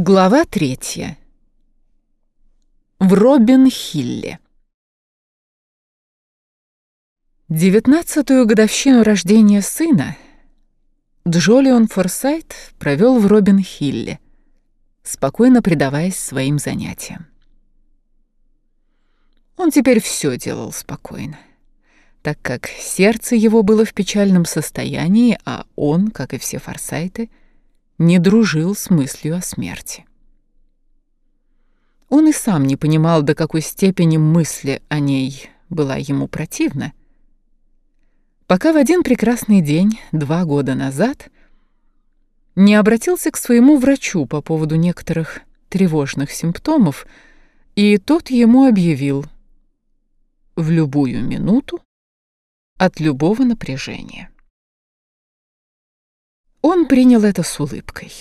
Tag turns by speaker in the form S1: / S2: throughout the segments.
S1: Глава третья. В Робин-Хилле. Девятнадцатую годовщину рождения сына Джолион Форсайт провел в Робин-Хилле, спокойно предаваясь своим занятиям. Он теперь все делал спокойно, так как сердце его было в печальном состоянии, а он, как и все Форсайты, — не дружил с мыслью о смерти. Он и сам не понимал, до какой степени мысли о ней была ему противна, пока в один прекрасный день, два года назад, не обратился к своему врачу по поводу некоторых тревожных симптомов, и тот ему объявил в любую минуту от любого напряжения. Он принял это с улыбкой.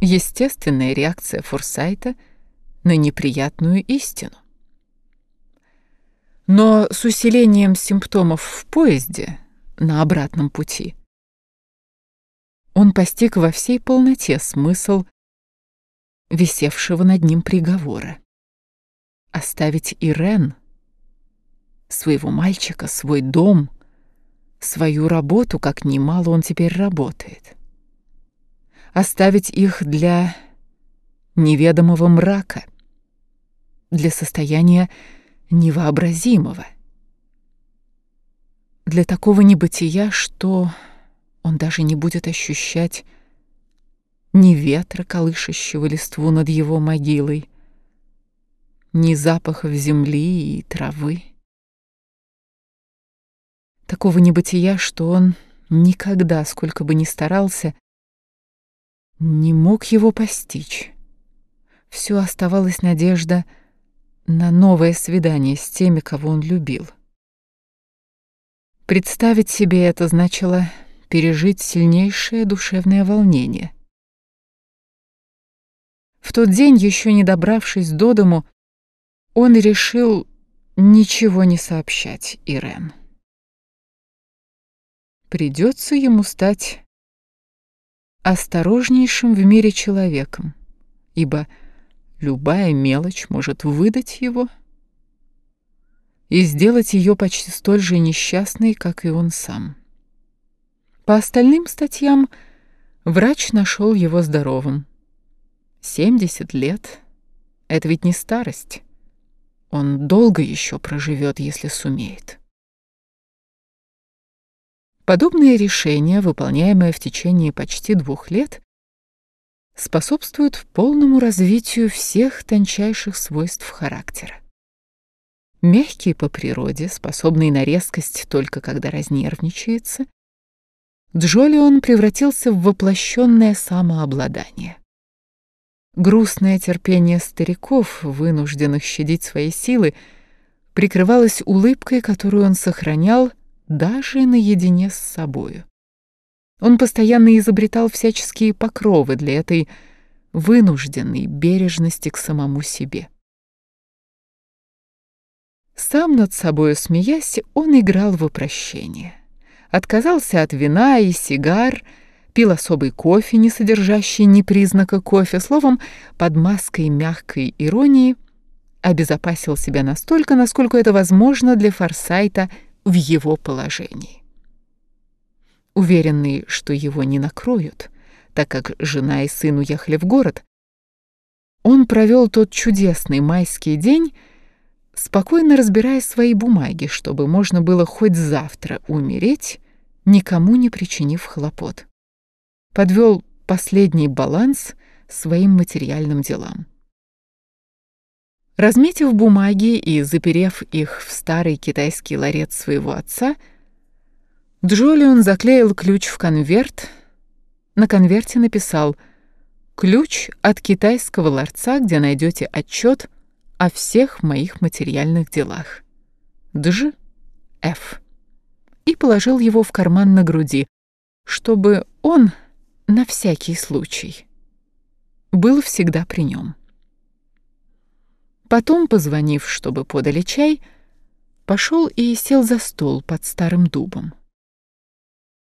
S1: Естественная реакция Форсайта на неприятную истину. Но с усилением симптомов в поезде на обратном пути он постиг во всей полноте смысл висевшего над ним приговора. Оставить Ирен, своего мальчика, свой дом — свою работу, как немало он теперь работает. Оставить их для неведомого мрака, для состояния невообразимого, для такого небытия, что он даже не будет ощущать ни ветра, колышащего листву над его могилой, ни запахов земли и травы такого небытия, что он никогда, сколько бы ни старался, не мог его постичь. Все оставалась надежда на новое свидание с теми, кого он любил. Представить себе это значило пережить сильнейшее душевное волнение. В тот день, еще не добравшись до дому, он решил ничего не сообщать Ирен. Придется ему стать осторожнейшим в мире человеком, ибо любая мелочь может выдать его и сделать ее почти столь же несчастной, как и он сам. По остальным статьям врач нашел его здоровым. 70 лет — это ведь не старость. Он долго еще проживет, если сумеет. Подобные решения, выполняемые в течение почти двух лет, способствуют полному развитию всех тончайших свойств характера. Мягкий по природе, способный на резкость только когда разнервничается, Джолион превратился в воплощенное самообладание. Грустное терпение стариков, вынужденных щадить свои силы, прикрывалось улыбкой, которую он сохранял даже наедине с собою. Он постоянно изобретал всяческие покровы для этой вынужденной бережности к самому себе. Сам над собою смеясь, он играл в упрощение. Отказался от вина и сигар, пил особый кофе, не содержащий ни признака кофе, словом, под маской мягкой иронии обезопасил себя настолько, насколько это возможно для Форсайта – в его положении. Уверенный, что его не накроют, так как жена и сын уехали в город, он провел тот чудесный майский день, спокойно разбирая свои бумаги, чтобы можно было хоть завтра умереть, никому не причинив хлопот. Подвел последний баланс своим материальным делам. Разметив бумаги и заперев их в старый китайский ларец своего отца, Джолион заклеил ключ в конверт. На конверте написал «Ключ от китайского ларца, где найдете отчет о всех моих материальных делах. Дж. Ф. И положил его в карман на груди, чтобы он, на всякий случай, был всегда при нем. Потом, позвонив, чтобы подали чай, пошел и сел за стол под старым дубом.